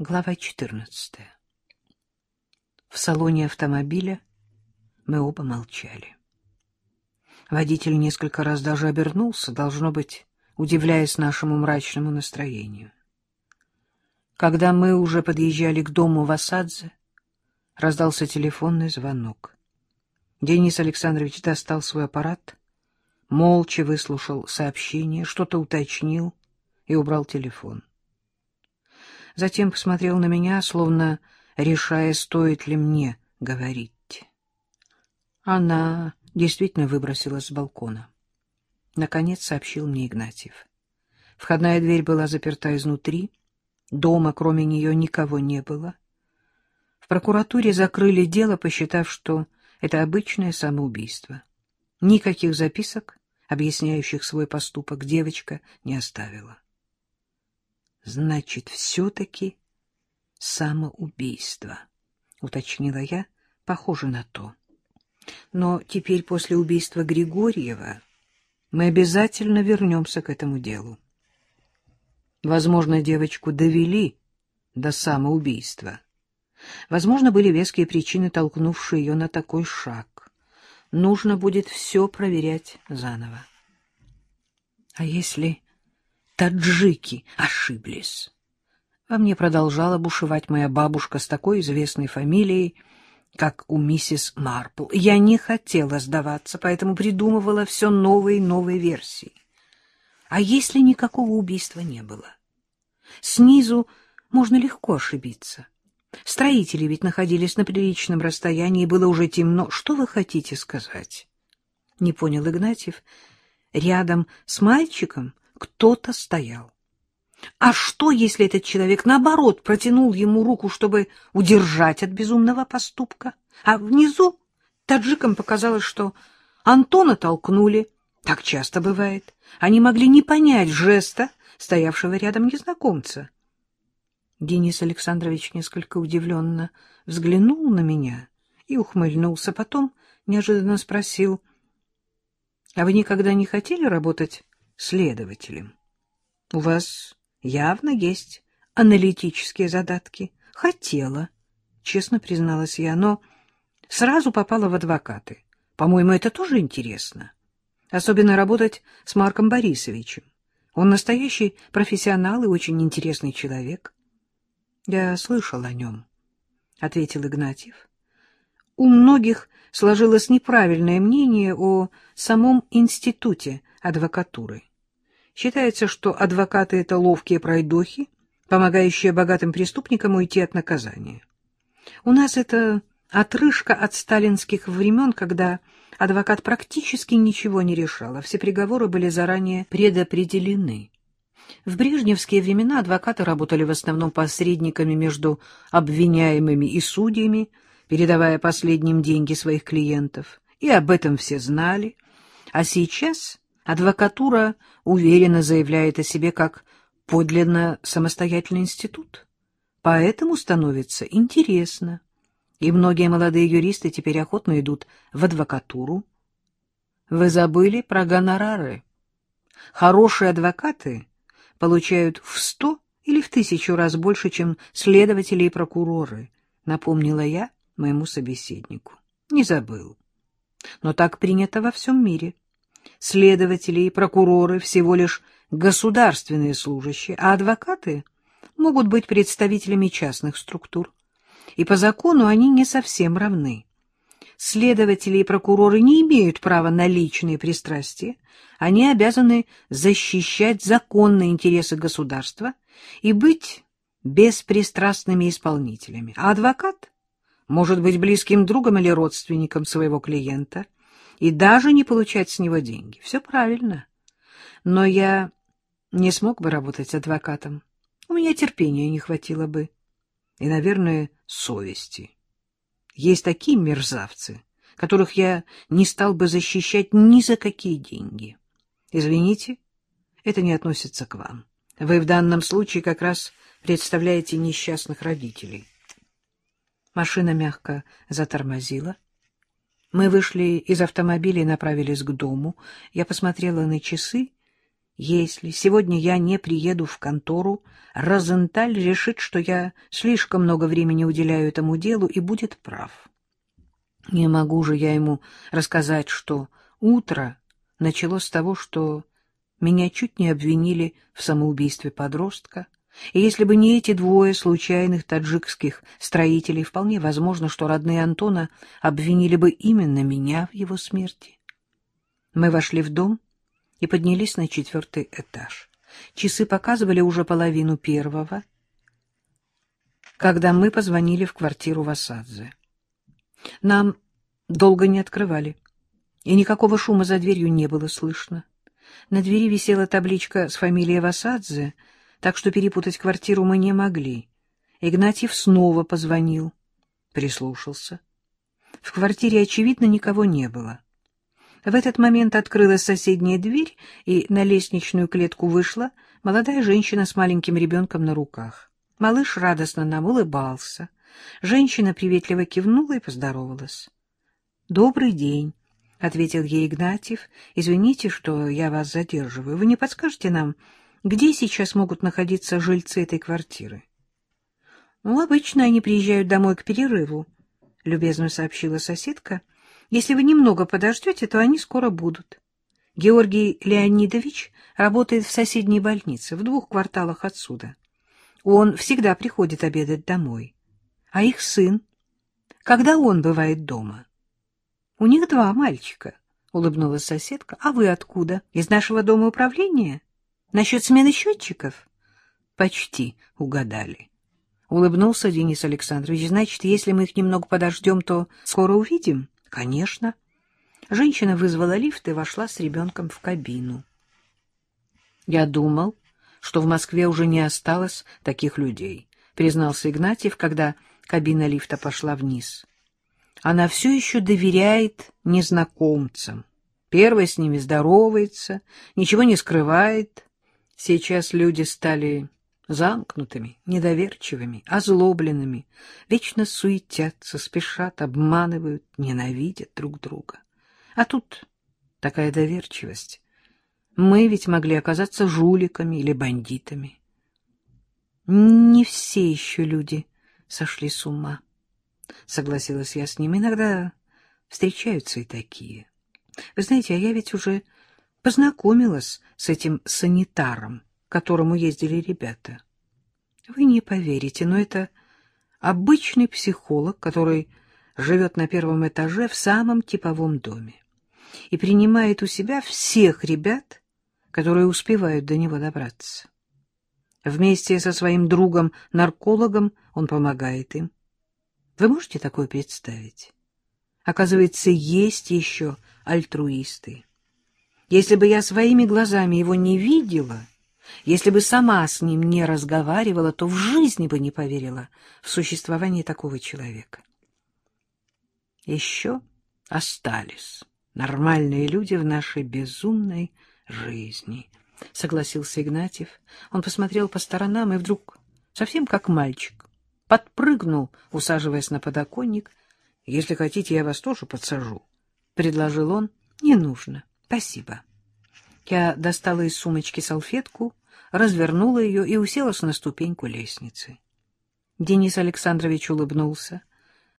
Глава 14. В салоне автомобиля мы оба молчали. Водитель несколько раз даже обернулся, должно быть, удивляясь нашему мрачному настроению. Когда мы уже подъезжали к дому Васадзе, раздался телефонный звонок. Денис Александрович достал свой аппарат, молча выслушал сообщение, что-то уточнил и убрал телефон затем посмотрел на меня, словно решая, стоит ли мне говорить. Она действительно выбросилась с балкона. Наконец сообщил мне Игнатьев. Входная дверь была заперта изнутри, дома кроме нее никого не было. В прокуратуре закрыли дело, посчитав, что это обычное самоубийство. Никаких записок, объясняющих свой поступок, девочка не оставила. Значит, все-таки самоубийство, — уточнила я, — похоже на то. Но теперь после убийства Григорьева мы обязательно вернемся к этому делу. Возможно, девочку довели до самоубийства. Возможно, были веские причины, толкнувшие ее на такой шаг. Нужно будет все проверять заново. А если таджики ошиблись. Во мне продолжала бушевать моя бабушка с такой известной фамилией, как у миссис Марпл. Я не хотела сдаваться, поэтому придумывала все новые и новые версии. А если никакого убийства не было? Снизу можно легко ошибиться. Строители ведь находились на приличном расстоянии, было уже темно. Что вы хотите сказать? Не понял Игнатьев. Рядом с мальчиком кто-то стоял. А что, если этот человек, наоборот, протянул ему руку, чтобы удержать от безумного поступка? А внизу таджикам показалось, что Антона толкнули. Так часто бывает. Они могли не понять жеста стоявшего рядом незнакомца. Денис Александрович несколько удивленно взглянул на меня и ухмыльнулся. Потом неожиданно спросил, — А вы никогда не хотели работать следователем. У вас явно есть аналитические задатки. Хотела, честно призналась я, но сразу попала в адвокаты. По-моему, это тоже интересно. Особенно работать с Марком Борисовичем. Он настоящий профессионал и очень интересный человек. Я слышал о нем, — ответил Игнатьев. У многих сложилось неправильное мнение о самом институте адвокатуры. Считается, что адвокаты — это ловкие пройдохи, помогающие богатым преступникам уйти от наказания. У нас это отрыжка от сталинских времен, когда адвокат практически ничего не решал, а все приговоры были заранее предопределены. В брежневские времена адвокаты работали в основном посредниками между обвиняемыми и судьями, передавая последним деньги своих клиентов, и об этом все знали. А сейчас Адвокатура уверенно заявляет о себе как подлинно самостоятельный институт. Поэтому становится интересно. И многие молодые юристы теперь охотно идут в адвокатуру. Вы забыли про гонорары. Хорошие адвокаты получают в сто или в тысячу раз больше, чем следователи и прокуроры, напомнила я моему собеседнику. Не забыл. Но так принято во всем мире следователи и прокуроры всего лишь государственные служащие, а адвокаты могут быть представителями частных структур. И по закону они не совсем равны. Следователи и прокуроры не имеют права на личные пристрастия, они обязаны защищать законные интересы государства и быть беспристрастными исполнителями. А адвокат может быть близким другом или родственником своего клиента – и даже не получать с него деньги. Все правильно. Но я не смог бы работать адвокатом. У меня терпения не хватило бы. И, наверное, совести. Есть такие мерзавцы, которых я не стал бы защищать ни за какие деньги. Извините, это не относится к вам. Вы в данном случае как раз представляете несчастных родителей. Машина мягко затормозила. Мы вышли из автомобиля и направились к дому. Я посмотрела на часы Если сегодня я не приеду в контору, Розенталь решит, что я слишком много времени уделяю этому делу и будет прав. Не могу же я ему рассказать, что утро началось с того, что меня чуть не обвинили в самоубийстве подростка, и если бы не эти двое случайных таджикских строителей, вполне возможно, что родные Антона обвинили бы именно меня в его смерти. Мы вошли в дом и поднялись на четвертый этаж. Часы показывали уже половину первого, когда мы позвонили в квартиру Васадзе. Нам долго не открывали, и никакого шума за дверью не было слышно. На двери висела табличка с фамилией Васадзе, так что перепутать квартиру мы не могли. Игнатьев снова позвонил, прислушался. В квартире, очевидно, никого не было. В этот момент открылась соседняя дверь, и на лестничную клетку вышла молодая женщина с маленьким ребенком на руках. Малыш радостно нам улыбался. Женщина приветливо кивнула и поздоровалась. — Добрый день, — ответил ей Игнатьев. — Извините, что я вас задерживаю. Вы не подскажете нам, где сейчас могут находиться жильцы этой квартиры? — Ну, обычно они приезжают домой к перерыву, — любезно сообщила соседка. — если вы немного подождете, то они скоро будут. Георгий Леонидович работает в соседней больнице, в двух кварталах отсюда. Он всегда приходит обедать домой. А их сын? Когда он бывает дома? У них два мальчика, — улыбнулась соседка. А вы откуда? Из нашего дома управления? Насчет смены счетчиков? Почти угадали. Улыбнулся Денис Александрович. Значит, если мы их немного подождем, то скоро увидим? — Конечно. Женщина вызвала лифт и вошла с ребенком в кабину. Я думал, что в Москве уже не осталось таких людей, признался Игнатьев, когда кабина лифта пошла вниз. Она все еще доверяет незнакомцам. Первая с ними здоровается, ничего не скрывает. Сейчас люди стали замкнутыми, недоверчивыми, озлобленными, вечно суетятся, спешат, обманывают, ненавидят друг друга. А тут такая доверчивость. Мы ведь могли оказаться жуликами или бандитами. Не все еще люди сошли с ума, — согласилась я с ним. Иногда встречаются и такие. Вы знаете, а я ведь уже познакомилась с этим санитаром, к которому ездили ребята. Вы не поверите, но это обычный психолог, который живет на первом этаже в самом типовом доме и принимает у себя всех ребят, которые успевают до него добраться. Вместе со своим другом-наркологом он помогает им. Вы можете такое представить? Оказывается, есть еще альтруисты. Если бы я своими глазами его не видела если бы сама с ним не разговаривала, то в жизни бы не поверила в существование такого человека. Еще остались нормальные люди в нашей безумной жизни, — согласился Игнатьев. Он посмотрел по сторонам и вдруг, совсем как мальчик, подпрыгнул, усаживаясь на подоконник. — Если хотите, я вас тоже подсажу, — предложил он. — Не нужно, спасибо. Я достала из сумочки салфетку, развернула ее и уселась на ступеньку лестницы. Денис Александрович улыбнулся.